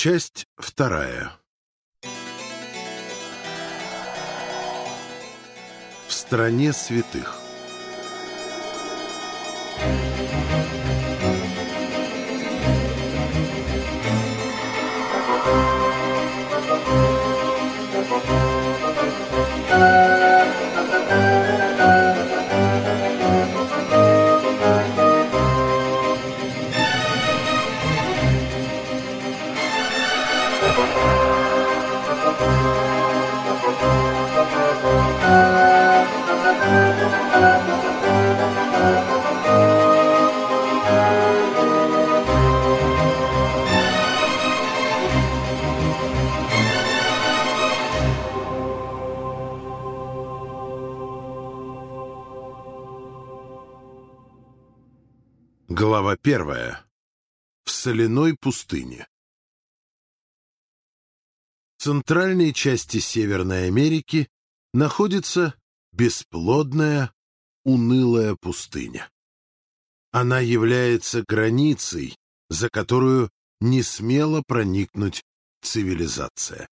Часть вторая. В стране святых. Глава первая. В соляной пустыне. В центральной части Северной Америки находится бесплодная, унылая пустыня. Она является границей, за которую не смела проникнуть цивилизация.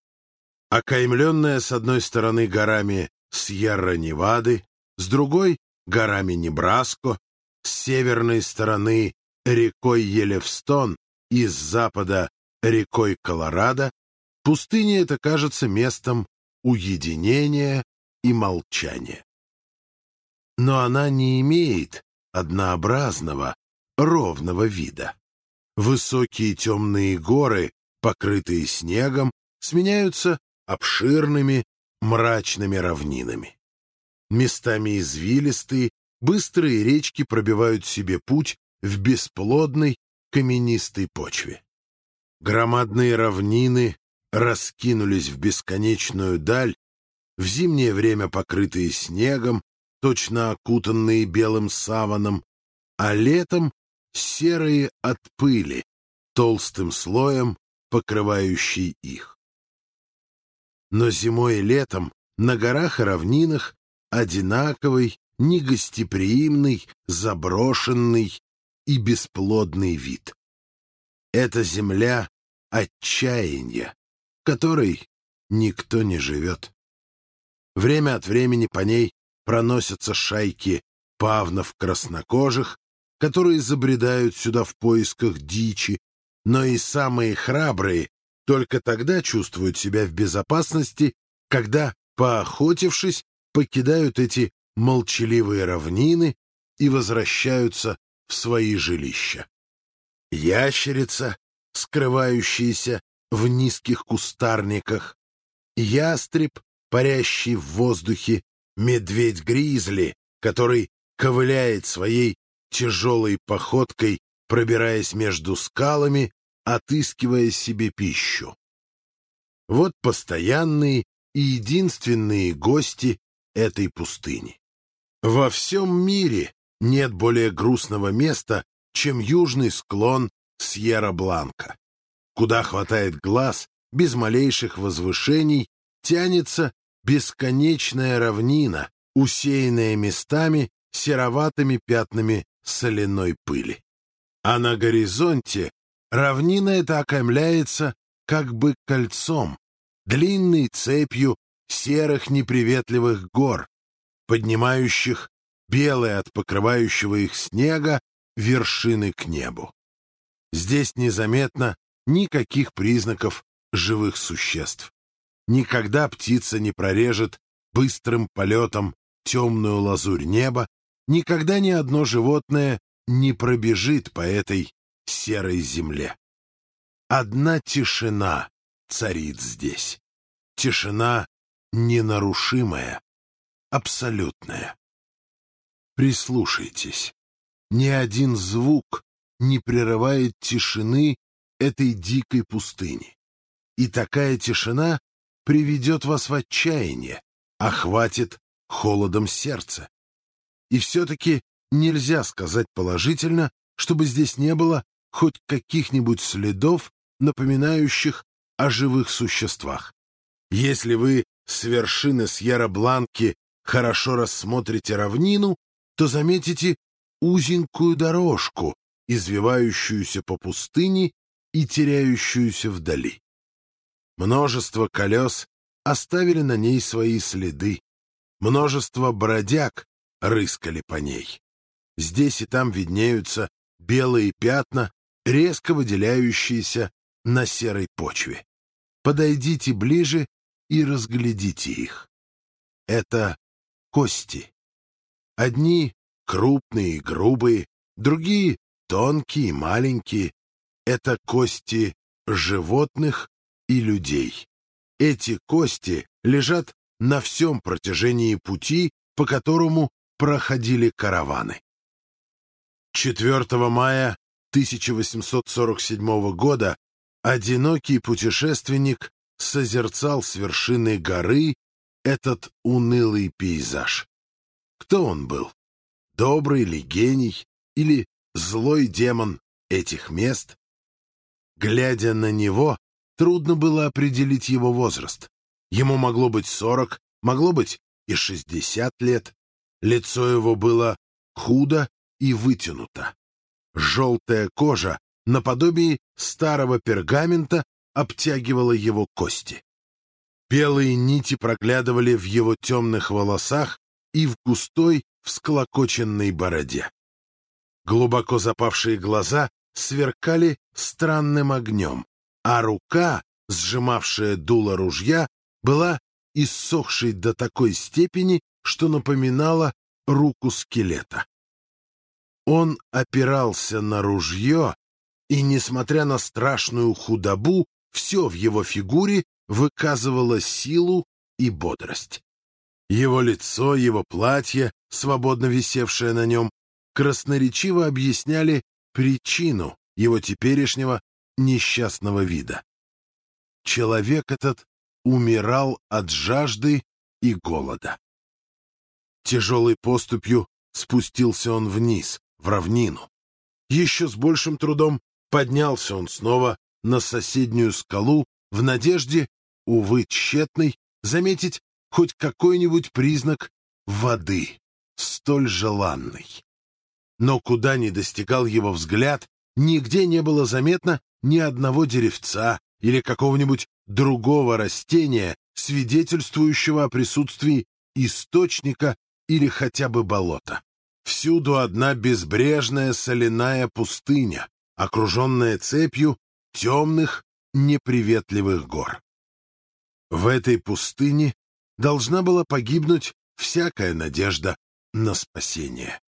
Окаймленная с одной стороны горами Сьерра-Невады, с другой — горами Небраско, с северной стороны рекой Елевстон и с запада рекой Колорадо, пустыня эта кажется местом уединения и молчания. Но она не имеет однообразного, ровного вида. Высокие темные горы, покрытые снегом, сменяются обширными мрачными равнинами. Местами извилистые быстрые речки пробивают себе путь в бесплодной каменистой почве. Громадные равнины раскинулись в бесконечную даль, в зимнее время покрытые снегом, точно окутанные белым саваном, а летом серые от пыли, толстым слоем покрывающие их. Но зимой и летом на горах и равнинах одинаковый негостеприимный, заброшенный и бесплодный вид. Это земля отчаяния, в которой никто не живет. Время от времени по ней проносятся шайки павнов краснокожих, которые забредают сюда в поисках дичи, но и самые храбрые только тогда чувствуют себя в безопасности, когда, поохотившись, покидают эти молчаливые равнины и возвращаются в свои жилища. Ящерица, скрывающаяся в низких кустарниках, ястреб, парящий в воздухе, медведь-гризли, который ковыляет своей тяжелой походкой, пробираясь между скалами, отыскивая себе пищу. Вот постоянные и единственные гости этой пустыни. Во всем мире нет более грустного места, чем южный склон Сьерра-Бланка. Куда хватает глаз, без малейших возвышений, тянется бесконечная равнина, усеянная местами сероватыми пятнами соляной пыли. А на горизонте равнина эта окаймляется как бы кольцом, длинной цепью серых неприветливых гор, поднимающих белые от покрывающего их снега вершины к небу. Здесь незаметно никаких признаков живых существ. Никогда птица не прорежет быстрым полетом темную лазурь неба, никогда ни одно животное не пробежит по этой серой земле. Одна тишина царит здесь. Тишина ненарушимая, абсолютное. Прислушайтесь. Ни один звук не прерывает тишины этой дикой пустыни. И такая тишина приведет вас в отчаяние, охватит холодом сердце. И все-таки нельзя сказать положительно, чтобы здесь не было хоть каких-нибудь следов, напоминающих о живых существах. Если вы с вершины Сьерра-Бланки хорошо рассмотрите равнину, то заметите узенькую дорожку, извивающуюся по пустыне и теряющуюся вдали. Множество колес оставили на ней свои следы. Множество бродяг рыскали по ней. Здесь и там виднеются белые пятна, резко выделяющиеся на серой почве. Подойдите ближе и разглядите их. Это кости. Одни крупные и грубые, другие тонкие и маленькие. Это кости животных и людей. Эти кости лежат на всем протяжении пути, по которому проходили караваны. 4 мая 1847 года одинокий путешественник созерцал с вершины горы этот унылый пейзаж. Кто он был? Добрый ли гений или злой демон этих мест? Глядя на него, трудно было определить его возраст. Ему могло быть сорок, могло быть и шестьдесят лет. Лицо его было худо и вытянуто. Желтая кожа, наподобие старого пергамента, обтягивала его кости. Белые нити проглядывали в его темных волосах и в густой, всклокоченной бороде. Глубоко запавшие глаза сверкали странным огнем, а рука, сжимавшая дуло ружья, была иссохшей до такой степени, что напоминала руку скелета. Он опирался на ружье, и, несмотря на страшную худобу, все в его фигуре выказывало силу и бодрость. Его лицо, его платье, свободно висевшее на нем, красноречиво объясняли причину его теперешнего несчастного вида. Человек этот умирал от жажды и голода. Тяжелой поступью спустился он вниз, в равнину. Еще с большим трудом поднялся он снова на соседнюю скалу в надежде, увы, тщетной, заметить хоть какой-нибудь признак воды, столь желанный. Но куда ни достигал его взгляд, нигде не было заметно ни одного деревца или какого-нибудь другого растения, свидетельствующего о присутствии источника или хотя бы болота. Всюду одна безбрежная соляная пустыня, окруженная цепью темных, неприветливых гор. В этой пустыне должна была погибнуть всякая надежда на спасение.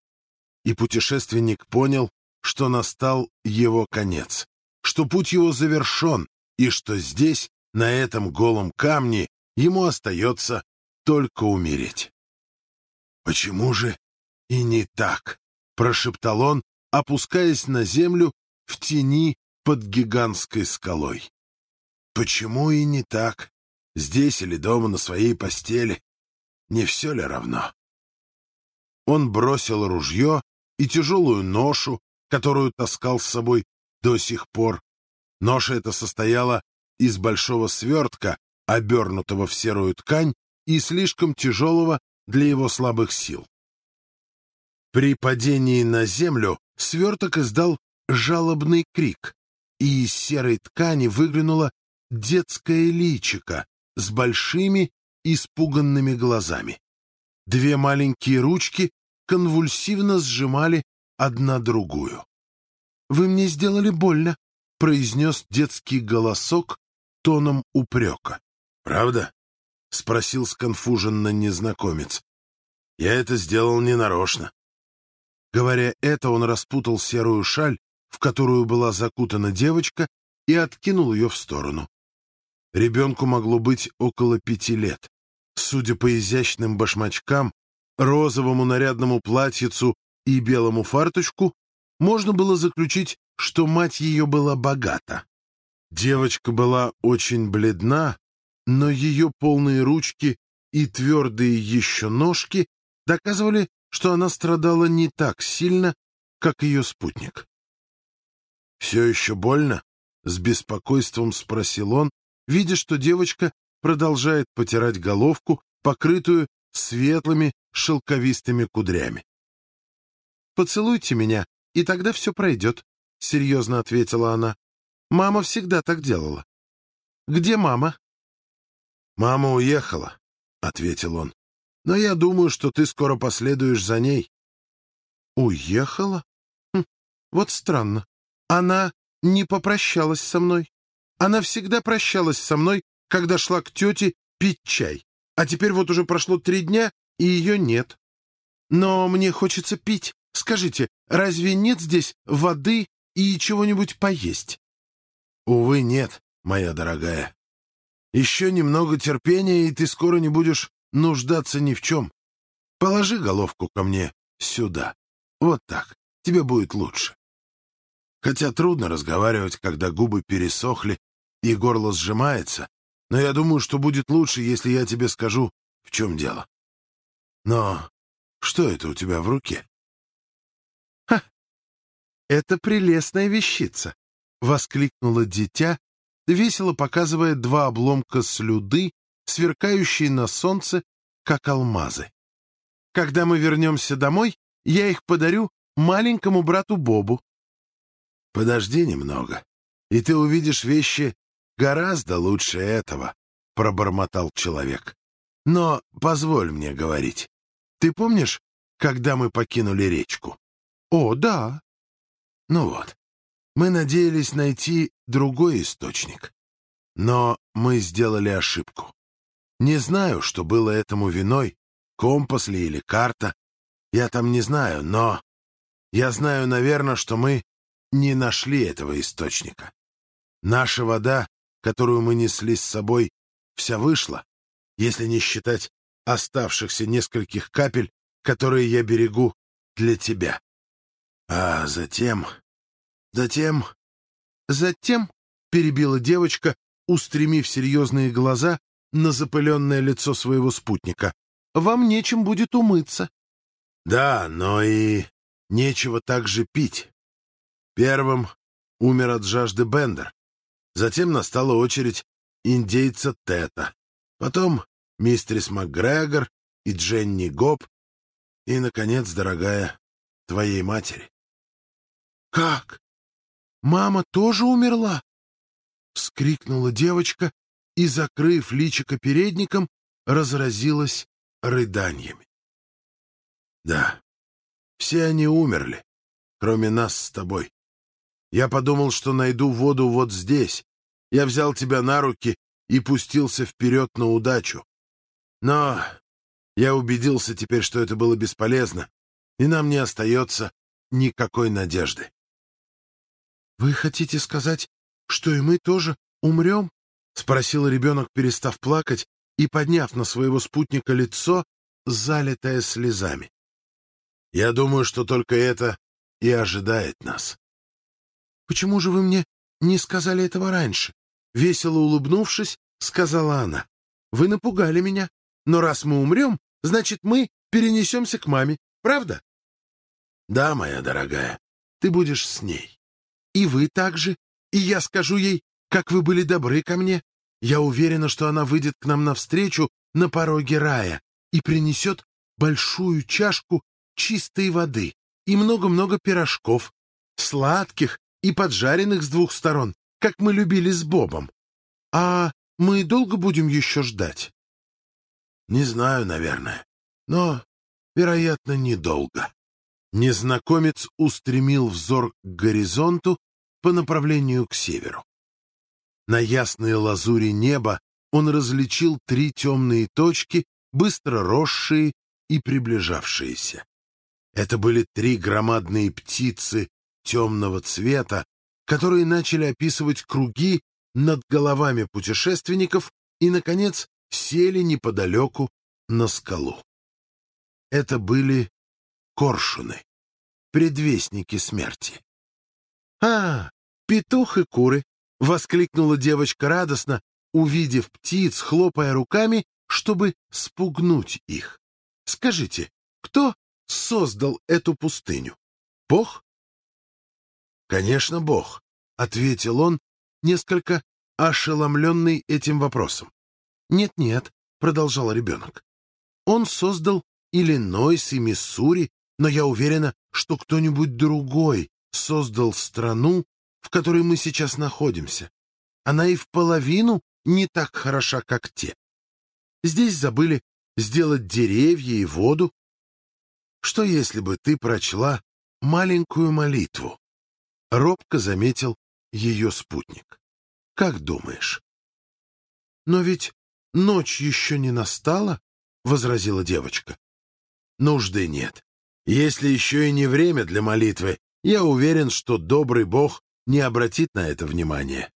И путешественник понял, что настал его конец, что путь его завершен, и что здесь, на этом голом камне, ему остается только умереть. «Почему же и не так?» — прошептал он, опускаясь на землю в тени под гигантской скалой. «Почему и не так? Здесь или дома на своей постели? Не все ли равно?» Он бросил ружье и тяжелую ношу, которую таскал с собой до сих пор. Ноша эта состояла из большого свертка, обернутого в серую ткань и слишком тяжелого для его слабых сил. При падении на землю сверток издал жалобный крик, и из серой ткани выглянуло детское личико с большими испуганными глазами. Две маленькие ручки конвульсивно сжимали одна другую. «Вы мне сделали больно», — произнес детский голосок тоном упрека. «Правда?» — спросил сконфуженно незнакомец. «Я это сделал ненарочно». Говоря это, он распутал серую шаль, в которую была закутана девочка, и откинул ее в сторону. Ребенку могло быть около пяти лет. Судя по изящным башмачкам, розовому нарядному платьицу и белому фарточку, можно было заключить, что мать ее была богата. Девочка была очень бледна, но ее полные ручки и твердые еще ножки доказывали, что она страдала не так сильно, как ее спутник. «Все еще больно?» — с беспокойством спросил он, видя, что девочка продолжает потирать головку, покрытую светлыми шелковистыми кудрями. «Поцелуйте меня, и тогда все пройдет», — серьезно ответила она. Мама всегда так делала. Где мама?» «Мама уехала», — ответил он. «Но я думаю, что ты скоро последуешь за ней». «Уехала? Хм, вот странно. Она не попрощалась со мной. Она всегда прощалась со мной, когда шла к тете пить чай. А теперь вот уже прошло три дня, и ее нет. Но мне хочется пить. Скажите, разве нет здесь воды и чего-нибудь поесть? Увы, нет, моя дорогая. Еще немного терпения, и ты скоро не будешь нуждаться ни в чем. Положи головку ко мне сюда. Вот так. Тебе будет лучше. Хотя трудно разговаривать, когда губы пересохли и горло сжимается, но я думаю, что будет лучше, если я тебе скажу, в чем дело. Но что это у тебя в руке? Ха! Это прелестная вещица, — воскликнуло дитя, весело показывая два обломка слюды, сверкающие на солнце, как алмазы. Когда мы вернемся домой, я их подарю маленькому брату Бобу. Подожди немного, и ты увидишь вещи гораздо лучше этого, — пробормотал человек. Но позволь мне говорить. Ты помнишь, когда мы покинули речку? О, да. Ну вот, мы надеялись найти другой источник. Но мы сделали ошибку. Не знаю, что было этому виной, компас ли или карта. Я там не знаю, но я знаю, наверное, что мы не нашли этого источника. Наша вода, которую мы несли с собой, вся вышла, если не считать оставшихся нескольких капель, которые я берегу для тебя. А затем... Затем... Затем, — перебила девочка, устремив серьезные глаза на запыленное лицо своего спутника, — вам нечем будет умыться. Да, но и нечего также пить. Первым умер от жажды Бендер. Затем настала очередь индейца Тета. Потом мистерис МакГрегор и Дженни Гоб. И, наконец, дорогая, твоей матери. «Как? Мама тоже умерла?» — вскрикнула девочка и, закрыв личико передником, разразилась рыданиями. «Да, все они умерли, кроме нас с тобой. Я подумал, что найду воду вот здесь. Я взял тебя на руки и пустился вперед на удачу. Но я убедился теперь, что это было бесполезно, и нам не остается никакой надежды. — Вы хотите сказать, что и мы тоже умрем? — спросил ребенок, перестав плакать и подняв на своего спутника лицо, залитое слезами. — Я думаю, что только это и ожидает нас. — Почему же вы мне не сказали этого раньше? Весело улыбнувшись, сказала она. «Вы напугали меня. Но раз мы умрем, значит, мы перенесемся к маме. Правда?» «Да, моя дорогая, ты будешь с ней. И вы также. И я скажу ей, как вы были добры ко мне. Я уверена, что она выйдет к нам навстречу на пороге рая и принесет большую чашку чистой воды и много-много пирожков, сладких и поджаренных с двух сторон, как мы любили с Бобом. А мы долго будем еще ждать? Не знаю, наверное, но, вероятно, недолго. Незнакомец устремил взор к горизонту по направлению к северу. На ясной лазури неба он различил три темные точки, быстро росшие и приближавшиеся. Это были три громадные птицы темного цвета, которые начали описывать круги над головами путешественников и, наконец, сели неподалеку на скалу. Это были коршуны, предвестники смерти. «А, петух и куры!» — воскликнула девочка радостно, увидев птиц, хлопая руками, чтобы спугнуть их. «Скажите, кто создал эту пустыню? Бог «Конечно, Бог», — ответил он, несколько ошеломленный этим вопросом. «Нет-нет», — продолжал ребенок. «Он создал Иллинойс и Миссури, но я уверена, что кто-нибудь другой создал страну, в которой мы сейчас находимся. Она и в половину не так хороша, как те. Здесь забыли сделать деревья и воду. Что если бы ты прочла маленькую молитву? Робко заметил ее спутник. Как думаешь? Но ведь ночь еще не настала, возразила девочка. Нужды нет. Если еще и не время для молитвы, я уверен, что добрый Бог не обратит на это внимания.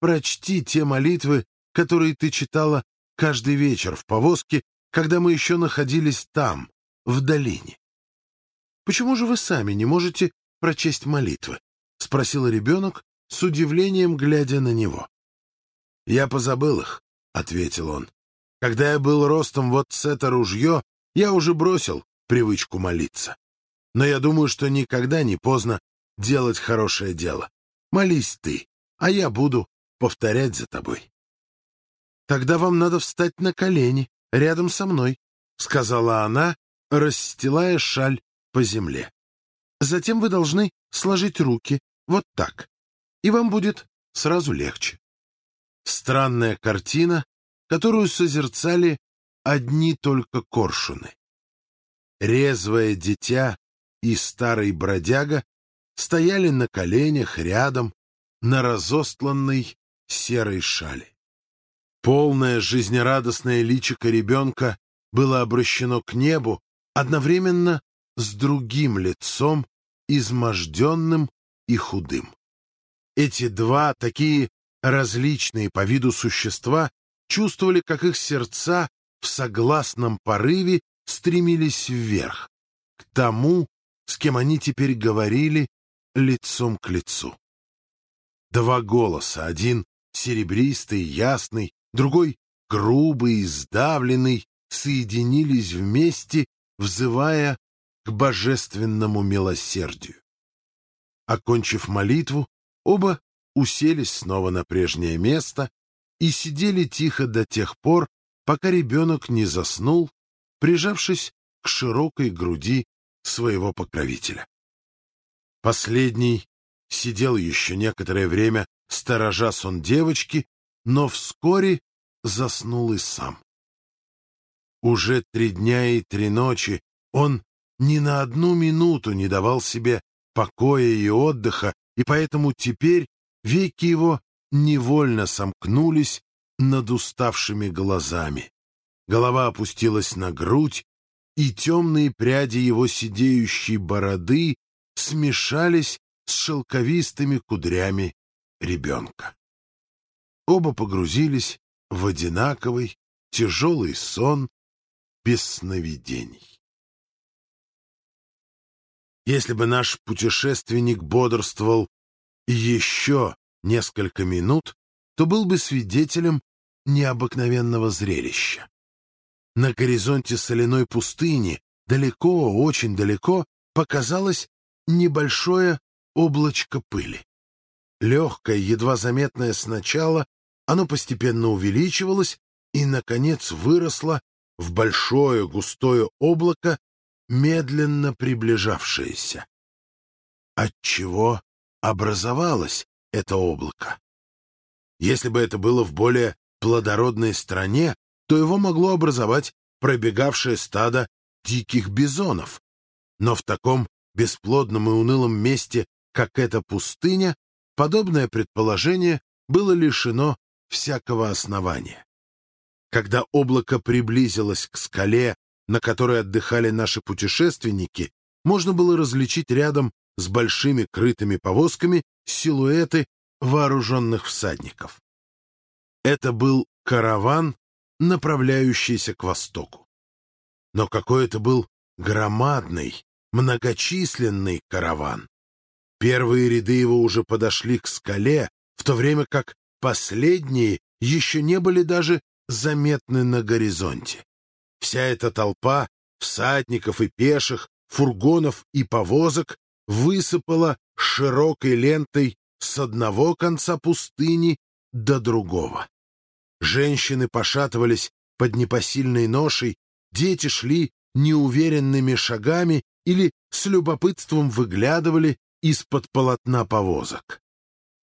Прочти те молитвы, которые ты читала каждый вечер в повозке, когда мы еще находились там, в долине. Почему же вы сами не можете прочесть молитвы? — спросил ребенок, с удивлением глядя на него. «Я позабыл их», — ответил он. «Когда я был ростом вот с это ружье, я уже бросил привычку молиться. Но я думаю, что никогда не поздно делать хорошее дело. Молись ты, а я буду повторять за тобой». «Тогда вам надо встать на колени, рядом со мной», — сказала она, расстилая шаль по земле. Затем вы должны сложить руки вот так, и вам будет сразу легче. Странная картина, которую созерцали одни только коршуны. Резвое дитя и старый бродяга стояли на коленях рядом на разостланной серой шали. Полное жизнерадостное личико ребенка было обращено к небу одновременно с другим лицом, изможденным и худым. Эти два такие различные по виду существа чувствовали, как их сердца в согласном порыве стремились вверх, к тому, с кем они теперь говорили лицом к лицу. Два голоса, один серебристый, ясный, другой грубый сдавленный, соединились вместе, взывая к божественному милосердию. Окончив молитву, оба уселись снова на прежнее место и сидели тихо до тех пор, пока ребенок не заснул, прижавшись к широкой груди своего покровителя. Последний сидел еще некоторое время, сторожа сон девочки, но вскоре заснул и сам. Уже три дня и три ночи он ни на одну минуту не давал себе покоя и отдыха, и поэтому теперь веки его невольно сомкнулись над уставшими глазами. Голова опустилась на грудь, и темные пряди его сидеющей бороды смешались с шелковистыми кудрями ребенка. Оба погрузились в одинаковый тяжелый сон без сновидений. Если бы наш путешественник бодрствовал еще несколько минут, то был бы свидетелем необыкновенного зрелища. На горизонте соляной пустыни, далеко, очень далеко, показалось небольшое облачко пыли. Легкое, едва заметное сначала, оно постепенно увеличивалось и, наконец, выросло в большое густое облако медленно приближавшееся. Отчего образовалось это облако? Если бы это было в более плодородной стране, то его могло образовать пробегавшее стадо диких бизонов. Но в таком бесплодном и унылом месте, как эта пустыня, подобное предположение было лишено всякого основания. Когда облако приблизилось к скале, на которой отдыхали наши путешественники, можно было различить рядом с большими крытыми повозками силуэты вооруженных всадников. Это был караван, направляющийся к востоку. Но какой это был громадный, многочисленный караван. Первые ряды его уже подошли к скале, в то время как последние еще не были даже заметны на горизонте. Вся эта толпа всадников и пеших, фургонов и повозок высыпала широкой лентой с одного конца пустыни до другого. Женщины пошатывались под непосильной ношей, дети шли неуверенными шагами или с любопытством выглядывали из-под полотна повозок.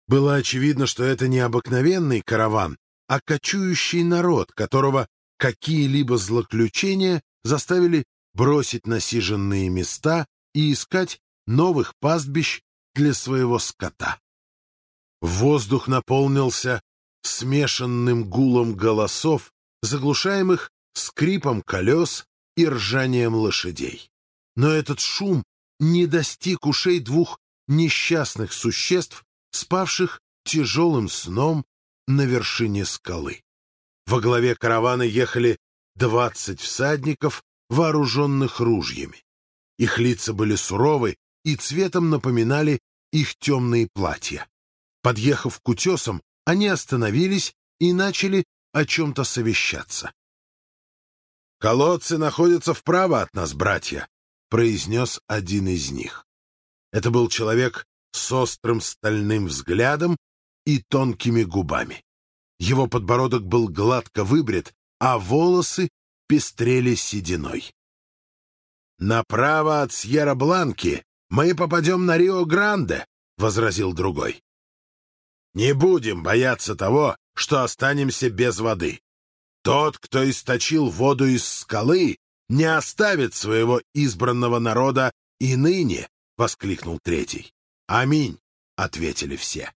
Было очевидно, что это не обыкновенный караван, а кочующий народ, которого какие-либо злоключения заставили бросить насиженные места и искать новых пастбищ для своего скота. Воздух наполнился смешанным гулом голосов, заглушаемых скрипом колес и ржанием лошадей. Но этот шум не достиг ушей двух несчастных существ, спавших тяжелым сном на вершине скалы. Во главе каравана ехали двадцать всадников, вооруженных ружьями. Их лица были суровы и цветом напоминали их темные платья. Подъехав к утесам, они остановились и начали о чем-то совещаться. «Колодцы находятся вправо от нас, братья», — произнес один из них. Это был человек с острым стальным взглядом и тонкими губами. Его подбородок был гладко выбрит, а волосы пестрели сединой. «Направо от Сьерра-Бланки мы попадем на Рио-Гранде», — возразил другой. «Не будем бояться того, что останемся без воды. Тот, кто источил воду из скалы, не оставит своего избранного народа и ныне», — воскликнул третий. «Аминь», — ответили все.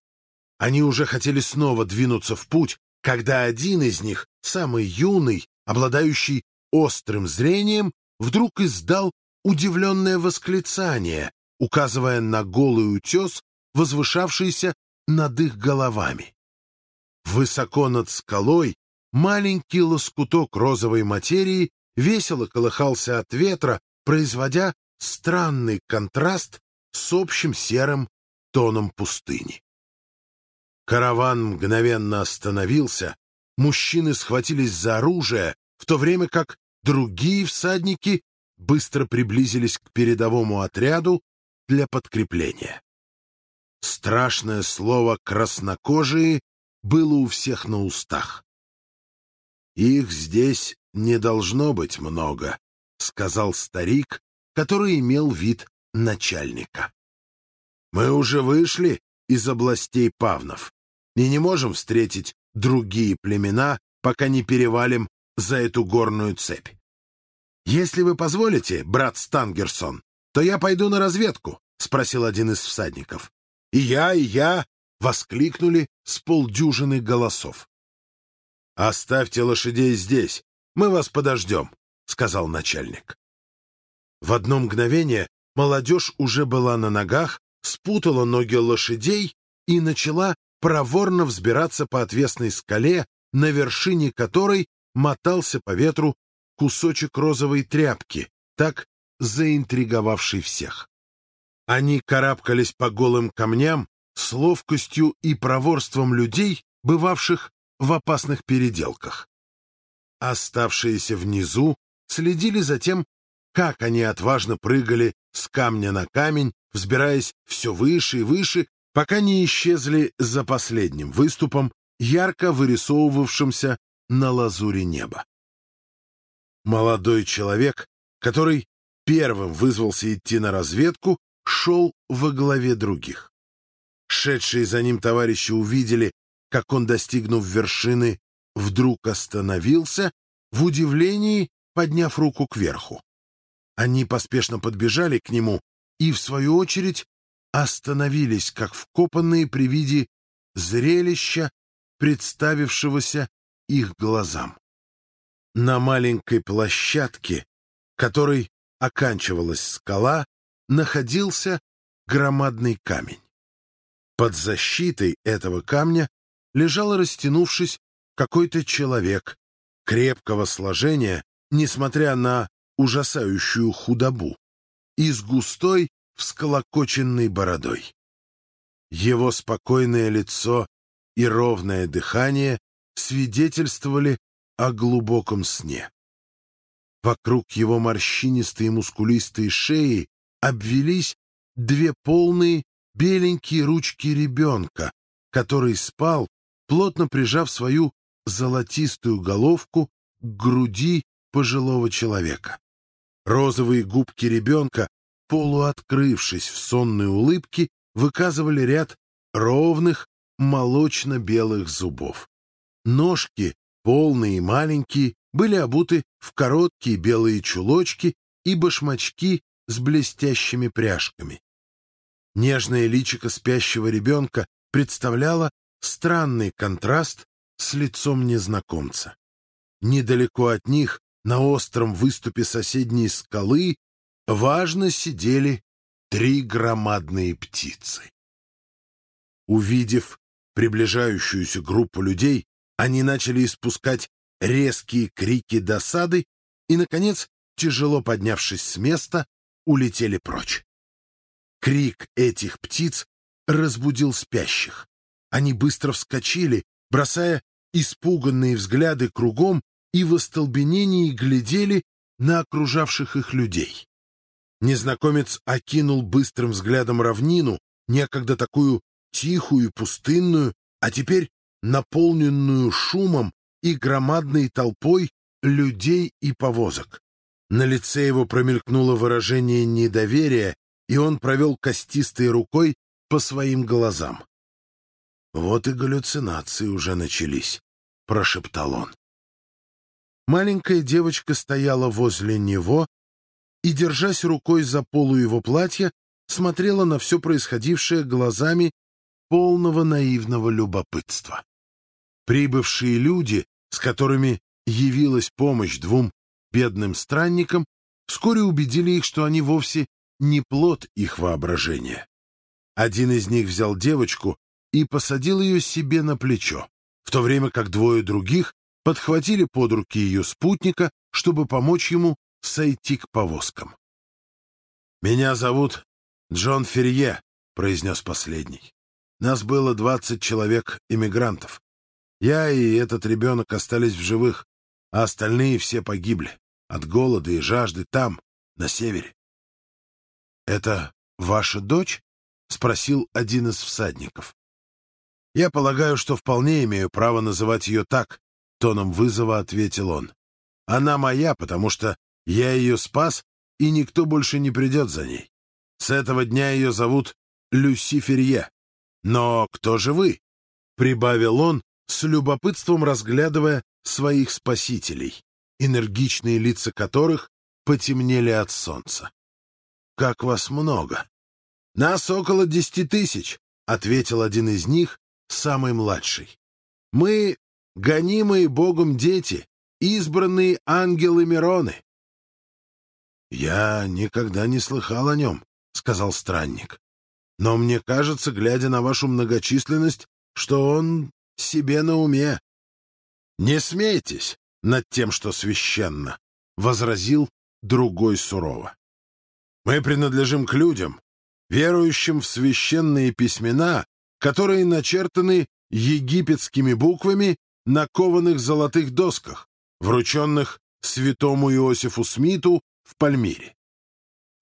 Они уже хотели снова двинуться в путь, когда один из них, самый юный, обладающий острым зрением, вдруг издал удивленное восклицание, указывая на голый утес, возвышавшийся над их головами. Высоко над скалой маленький лоскуток розовой материи весело колыхался от ветра, производя странный контраст с общим серым тоном пустыни. Караван мгновенно остановился, мужчины схватились за оружие, в то время как другие всадники быстро приблизились к передовому отряду для подкрепления. Страшное слово «краснокожие» было у всех на устах. «Их здесь не должно быть много», — сказал старик, который имел вид начальника. «Мы уже вышли из областей Павнов и не можем встретить другие племена, пока не перевалим за эту горную цепь. «Если вы позволите, брат Стангерсон, то я пойду на разведку», — спросил один из всадников. «И я, и я!» — воскликнули с полдюжины голосов. «Оставьте лошадей здесь, мы вас подождем», — сказал начальник. В одно мгновение молодежь уже была на ногах, спутала ноги лошадей и начала проворно взбираться по отвесной скале, на вершине которой мотался по ветру кусочек розовой тряпки, так заинтриговавший всех. Они карабкались по голым камням с ловкостью и проворством людей, бывавших в опасных переделках. Оставшиеся внизу следили за тем, как они отважно прыгали с камня на камень, взбираясь все выше и выше, пока не исчезли за последним выступом, ярко вырисовывавшимся на лазуре неба. Молодой человек, который первым вызвался идти на разведку, шел во главе других. Шедшие за ним товарищи увидели, как он, достигнув вершины, вдруг остановился, в удивлении подняв руку кверху. Они поспешно подбежали к нему и, в свою очередь, остановились, как вкопанные при виде зрелища, представившегося их глазам. На маленькой площадке, которой оканчивалась скала, находился громадный камень. Под защитой этого камня лежал, растянувшись, какой-то человек крепкого сложения, несмотря на ужасающую худобу, и с густой всколокоченной бородой. Его спокойное лицо и ровное дыхание свидетельствовали о глубоком сне. Вокруг его морщинистой и мускулистой шеи обвелись две полные беленькие ручки ребенка, который спал, плотно прижав свою золотистую головку к груди пожилого человека. Розовые губки ребенка, полуоткрывшись в сонной улыбке, выказывали ряд ровных, молочно-белых зубов. Ножки, полные и маленькие, были обуты в короткие белые чулочки и башмачки с блестящими пряжками. Нежное личико спящего ребенка представляло странный контраст с лицом незнакомца. Недалеко от них, на остром выступе соседней скалы, важно сидели три громадные птицы. Увидев приближающуюся группу людей, они начали испускать резкие крики досады и, наконец, тяжело поднявшись с места, улетели прочь. Крик этих птиц разбудил спящих. Они быстро вскочили, бросая испуганные взгляды кругом и в остолбенении глядели на окружавших их людей. Незнакомец окинул быстрым взглядом равнину, некогда такую тихую и пустынную, а теперь наполненную шумом и громадной толпой людей и повозок. На лице его промелькнуло выражение недоверия, и он провел костистой рукой по своим глазам. «Вот и галлюцинации уже начались», — прошептал он. Маленькая девочка стояла возле него и, держась рукой за полу его платья, смотрела на все происходившее глазами полного наивного любопытства. Прибывшие люди, с которыми явилась помощь двум бедным странникам, вскоре убедили их, что они вовсе не плод их воображения. Один из них взял девочку и посадил ее себе на плечо, в то время как двое других подхватили под руки ее спутника, чтобы помочь ему сойти к повозкам. «Меня зовут Джон Ферье», — произнес последний. «Нас было двадцать человек-иммигрантов. Я и этот ребенок остались в живых, а остальные все погибли от голода и жажды там, на севере. «Это ваша дочь?» — спросил один из всадников. «Я полагаю, что вполне имею право называть ее так», — тоном вызова ответил он. «Она моя, потому что я ее спас, и никто больше не придет за ней. С этого дня ее зовут Люси Ферье. Но кто же вы?» — прибавил он, с любопытством разглядывая своих спасителей, энергичные лица которых потемнели от солнца. «Как вас много!» «Нас около десяти тысяч», — ответил один из них, самый младший. «Мы — гонимые Богом дети, избранные ангелы Мироны». «Я никогда не слыхал о нем», — сказал странник. «Но мне кажется, глядя на вашу многочисленность, что он себе на уме. «Не смейтесь над тем, что священно», — возразил другой сурово. «Мы принадлежим к людям, верующим в священные письмена, которые начертаны египетскими буквами на кованых золотых досках, врученных святому Иосифу Смиту в Пальмире.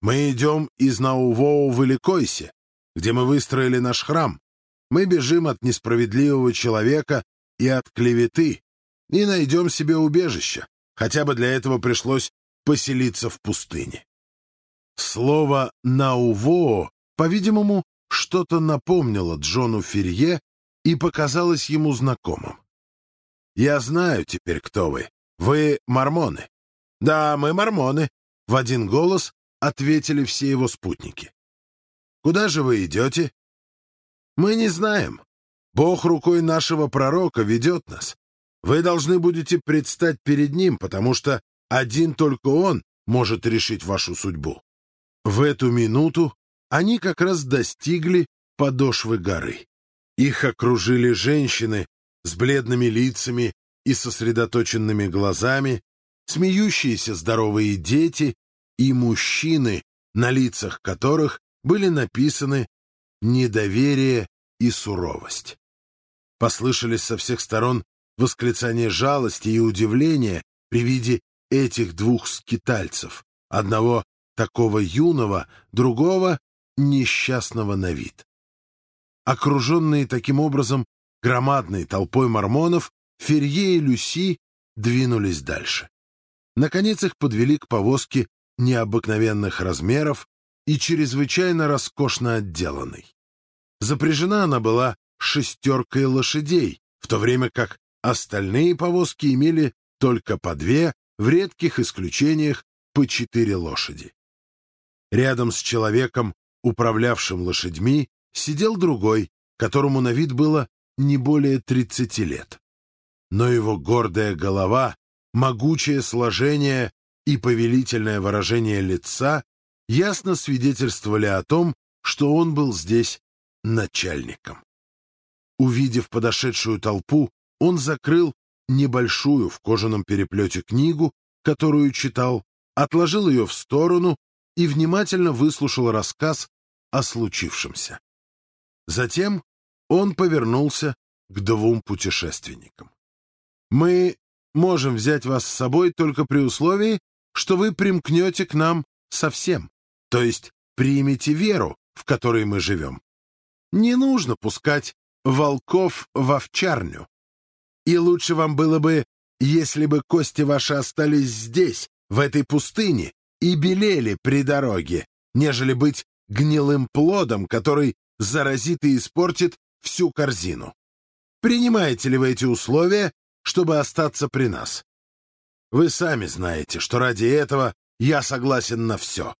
Мы идем из Наувоу в Иликойсе, где мы выстроили наш храм, мы бежим от несправедливого человека и от клеветы, и найдем себе убежище, хотя бы для этого пришлось поселиться в пустыне. Слово «наувоо», по-видимому, что-то напомнило Джону Ферье и показалось ему знакомым. «Я знаю теперь, кто вы. Вы мормоны». «Да, мы мормоны», — в один голос ответили все его спутники. «Куда же вы идете?» Мы не знаем. Бог рукой нашего пророка ведет нас. Вы должны будете предстать перед ним, потому что один только он может решить вашу судьбу. В эту минуту они как раз достигли подошвы горы. Их окружили женщины с бледными лицами и сосредоточенными глазами, смеющиеся здоровые дети и мужчины, на лицах которых были написаны недоверие и суровость. Послышались со всех сторон восклицания жалости и удивления при виде этих двух скитальцев, одного такого юного, другого несчастного на вид. Окруженные таким образом громадной толпой мормонов, Ферье и Люси двинулись дальше. Наконец их подвели к повозке необыкновенных размеров и чрезвычайно роскошно отделанной. Запряжена она была шестеркой лошадей, в то время как остальные повозки имели только по две, в редких исключениях по четыре лошади. Рядом с человеком, управлявшим лошадьми, сидел другой, которому на вид было не более 30 лет. Но его гордая голова, могучее сложение и повелительное выражение лица ясно свидетельствовали о том, что он был здесь начальником. Увидев подошедшую толпу, он закрыл небольшую в кожаном переплете книгу, которую читал, отложил ее в сторону и внимательно выслушал рассказ о случившемся. Затем он повернулся к двум путешественникам. «Мы можем взять вас с собой только при условии, что вы примкнете к нам совсем, то есть примете веру, в которой мы живем. Не нужно пускать волков в овчарню. И лучше вам было бы, если бы кости ваши остались здесь, в этой пустыне, и белели при дороге, нежели быть гнилым плодом, который заразит и испортит всю корзину. Принимаете ли вы эти условия, чтобы остаться при нас? Вы сами знаете, что ради этого я согласен на все.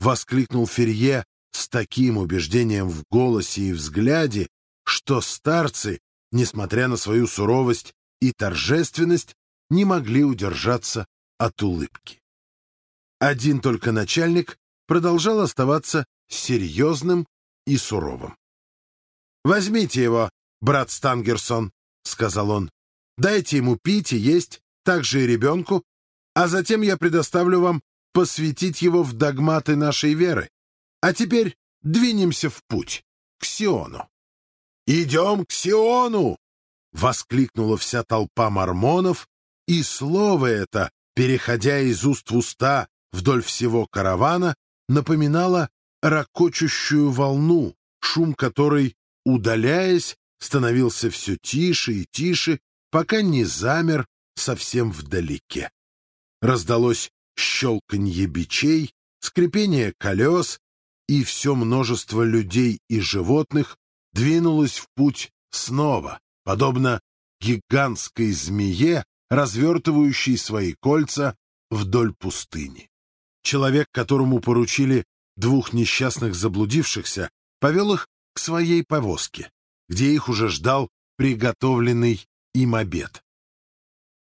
Воскликнул Ферье с таким убеждением в голосе и взгляде, что старцы, несмотря на свою суровость и торжественность, не могли удержаться от улыбки. Один только начальник продолжал оставаться серьезным и суровым. «Возьмите его, брат Стангерсон», — сказал он. «Дайте ему пить и есть, так же и ребенку, а затем я предоставлю вам посвятить его в догматы нашей веры. А теперь двинемся в путь, к Сиону». «Идем к Сиону!» — воскликнула вся толпа мормонов, и слово это, переходя из уст в уста вдоль всего каравана, напоминало ракочущую волну, шум которой, удаляясь, становился все тише и тише, пока не замер совсем вдалеке. Раздалось щелканье бичей, скрипение колес, и все множество людей и животных двинулось в путь снова, подобно гигантской змее, развертывающей свои кольца вдоль пустыни. Человек, которому поручили двух несчастных заблудившихся, повел их к своей повозке, где их уже ждал приготовленный им обед.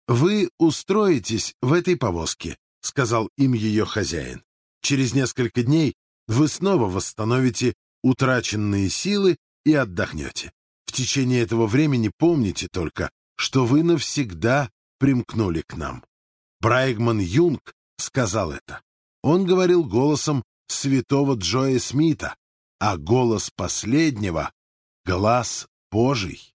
«Вы устроитесь в этой повозке», — сказал им ее хозяин. «Через несколько дней вы снова восстановите утраченные силы и отдохнете. В течение этого времени помните только, что вы навсегда примкнули к нам». Брайгман Юнг сказал это. Он говорил голосом святого Джоя Смита, а голос последнего — глаз Божий.